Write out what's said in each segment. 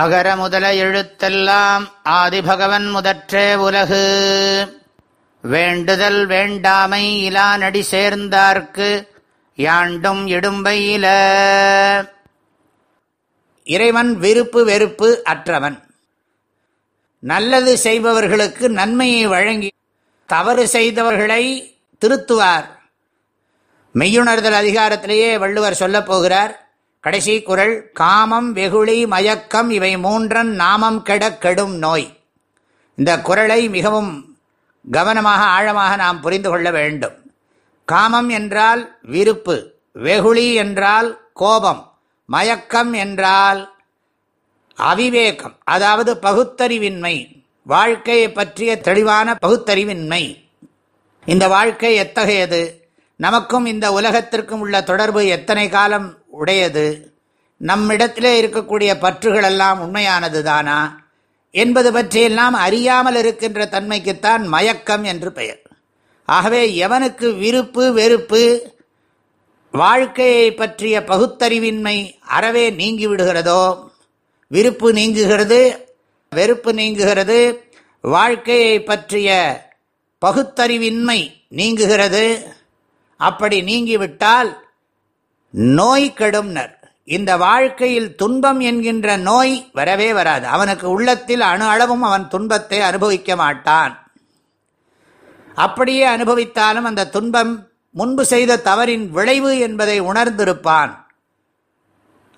அகர முதல எழுத்தெல்லாம் ஆதிபகவன் முதற்றே உலகு. வேண்டுதல் வேண்டாமை இலா நடி சேர்ந்தார்க்கு யாண்டும் இடும்பையில இறைவன் விருப்பு வெறுப்பு அற்றவன். நல்லது செய்பவர்களுக்கு நன்மையை வழங்கி தவறு செய்தவர்களை திருத்துவார். மெய்யுணர்தல் அதிகாரத்திலேயே வள்ளுவர் சொல்லப் போகிறார் கடைசி குரல் காமம் வெகுளி மயக்கம் இவை மூன்றன் நாமம் கெட கெடும் நோய். இந்த குரலை மிகவும் கவனமாக ஆழமாக நாம் புரிந்து கொள்ள வேண்டும். காமம் என்றால் விருப்பு வெகுளி என்றால் கோபம் மயக்கம் என்றால் அவிவேகம் அதாவது பகுத்தறிவின்மை வாழ்க்கையை பற்றிய தெளிவான பகுத்தறிவின்மை. இந்த வாழ்க்கை எத்தகையது? நமக்கும் இந்த உலகத்திற்கும் உள்ள தொடர்பு எத்தனை காலம் உடையது. நம்மிடத்திலே இருக்கக்கூடிய பற்றுகள் எல்லாம் உண்மையானது தானா என்பது பற்றியெல்லாம் அறியாமல் இருக்கின்ற தன்மைக்குத்தான் மயக்கம் என்று பெயர். ஆகவே எவனுக்கு விருப்பு வெறுப்பு வாழ்க்கையை பற்றிய பகுத்தறிவின்மை அறவே நீங்கிவிடுகிறதோ? விருப்பு நீங்குகிறது வெறுப்பு நீங்குகிறது வாழ்க்கையை பற்றிய பகுத்தறிவின்மை நீங்குகிறது. அப்படி நீங்கிவிட்டால் நோய் கெடும்னர். இந்த வாழ்க்கையில் துன்பம் என்கின்ற நோய் வரவே வராது. அவனுக்கு உள்ளத்தில் அணு அளவும் அவன் துன்பத்தை அனுபவிக்க மாட்டான். அப்படியே அனுபவித்தாலும் அந்த துன்பம் முன்பு செய்த தவறின் விளைவு என்பதை உணர்ந்திருப்பான்.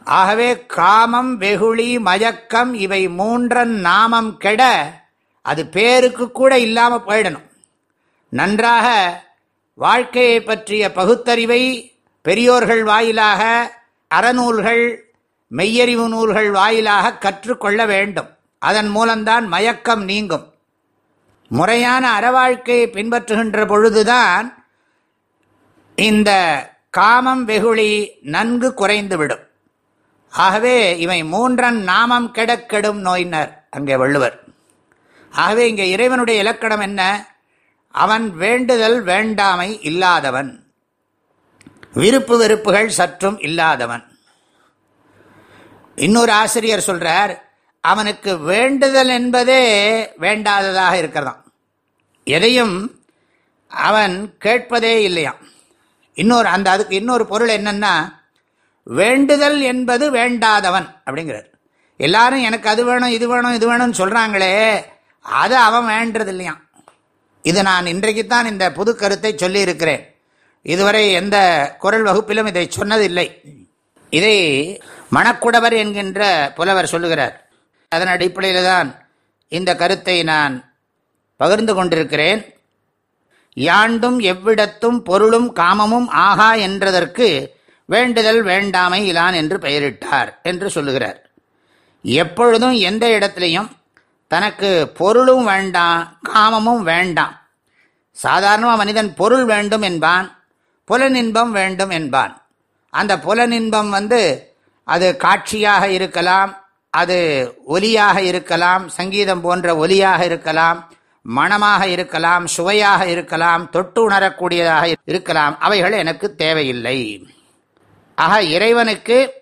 ஆகவே காமம் வெகுளி மயக்கம் இவை மூன்றன் நாமம் கெட அது பேருக்கு கூட இல்லாமல் போயிடணும். நன்றாக வாழ்க்கையை பற்றிய பகுத்தறிவை பெரியோர்கள் வாயிலாக அறநூல்கள் மெய்யறிவு நூல்கள் வாயிலாக கற்றுக்கொள்ள வேண்டும். அதன் மூலம்தான் மயக்கம் நீங்கும். முறையான அறவாழ்க்கையை பின்பற்றுகின்ற பொழுதுதான் இந்த காமம் வெகுளி நன்கு குறைந்துவிடும். ஆகவே இவை மூன்றன் நாமம் கெடக்கெடும் நோயினர் அங்கே வள்ளுவர். ஆகவே இங்கே இறைவனுடைய இலக்கணம் என்ன? அவன் வேண்டுதல் வேண்டாமை இல்லாதவன். விருப்பு வெறுப்புகள் சற்றும் இல்லாதவன். இன்னொரு ஆசிரியர் சொல்றார் அவனுக்கு வேண்டுதல் என்பதே வேண்டாததாக இருக்கிறதாம். எதையும் அவன் கேட்பதே இல்லையாம். இன்னொரு அந்த அதுக்கு இன்னொரு பொருள் என்னன்னா வேண்டுதல் என்பது வேண்டாதவன் அப்படிங்கிறார். எல்லாரும் எனக்கு அது வேணும் இது வேணும் இது வேணும்னு சொல்கிறாங்களே அது அவன் வேண்டது இல்லையாம் இது நான் இன்றைக்குத்தான் இந்த புது கருத்தை சொல்லியிருக்கிறேன். இதுவரை எந்த குரல் வகுப்பிலும் இதை சொன்னதில்லை. இதை மணக்குடவர் என்கின்ற புலவர் சொல்லுகிறார். அதன் அடிப்படையில் தான் இந்த கருத்தை நான் பகிர்ந்து கொண்டிருக்கிறேன். யாண்டும் எவ்விடத்தும் பொருளும் காமமும் ஆகா என்றதற்கு வேண்டுதல் வேண்டாமை இலான் என்று பெயரிட்டார் என்று சொல்லுகிறார். எப்பொழுதும் எந்த இடத்துலையும் தனக்கு பொருளும் வேண்டாம் காமமும் வேண்டாம். சாதாரணமாக மனிதன் பொருள் வேண்டும் என்பான் புலனின்பம் வேண்டும் என்பான். அந்த புலனின்பம் வந்து அது காட்சியாக இருக்கலாம் அது ஒலியாக இருக்கலாம் சங்கீதம் போன்ற ஒலியாக இருக்கலாம் மனமாக இருக்கலாம் சுவையாக இருக்கலாம் தொட்டு உணரக்கூடியதாக இருக்கலாம். அவைகள் எனக்கு தேவையில்லை. ஆக இறைவனுக்கு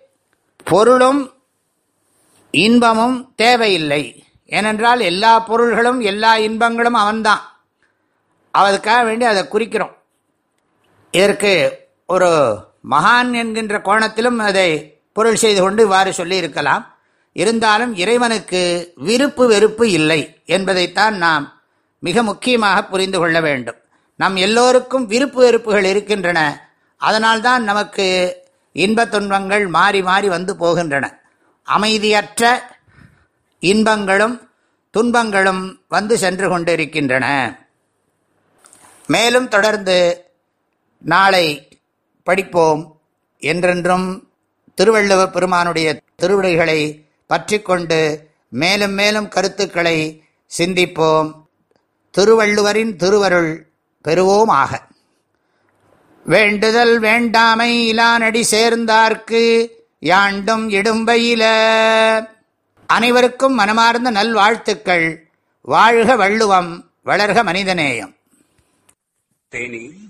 பொருளும் இன்பமும் தேவையில்லை. ஏனென்றால் எல்லா பொருள்களும் எல்லா இன்பங்களும் அவன்தான். அதுக்காக வேண்டி அதை குறிக்கிறோம். இதற்கு ஒரு மகான் என்கின்ற கோணத்திலும் அதை பொருள் செய்து கொண்டு இவ்வாறு சொல்லி இருக்கலாம் இருந்தாலும் இறைவனுக்கு விருப்பு வெறுப்பு இல்லை என்பதைத்தான் நாம் மிக முக்கியமாக புரிந்து கொள்ள வேண்டும். நம் எல்லோருக்கும் விருப்பு வெறுப்புகள் இருக்கின்றன. அதனால்தான் நமக்கு இன்பத் துன்பங்கள் மாறி மாறி வந்து போகின்றன. அமைதியற்ற இன்பங்களும் துன்பங்களும் வந்து சென்று கொண்டிருக்கின்றன. மேலும் தொடர்ந்து நாளை படிப்போம். என்றென்றும் திருவள்ளுவ பெருமானுடைய திருவிடைகளை பற்றி கொண்டு மேலும் மேலும் கருத்துக்களை சிந்திப்போம். திருவள்ளுவரின் திருவருள் பெறுவோம் ஆக வேண்டுதல் வேண்டாமை இலானடி சேர்ந்தார்க்கு யாண்டும் இடும்பையில அனைவருக்கும் மனமார்ந்த நல்வாழ்த்துக்கள். வாழ்க வள்ளுவம் வளர்க மனிதநேயம். தேனி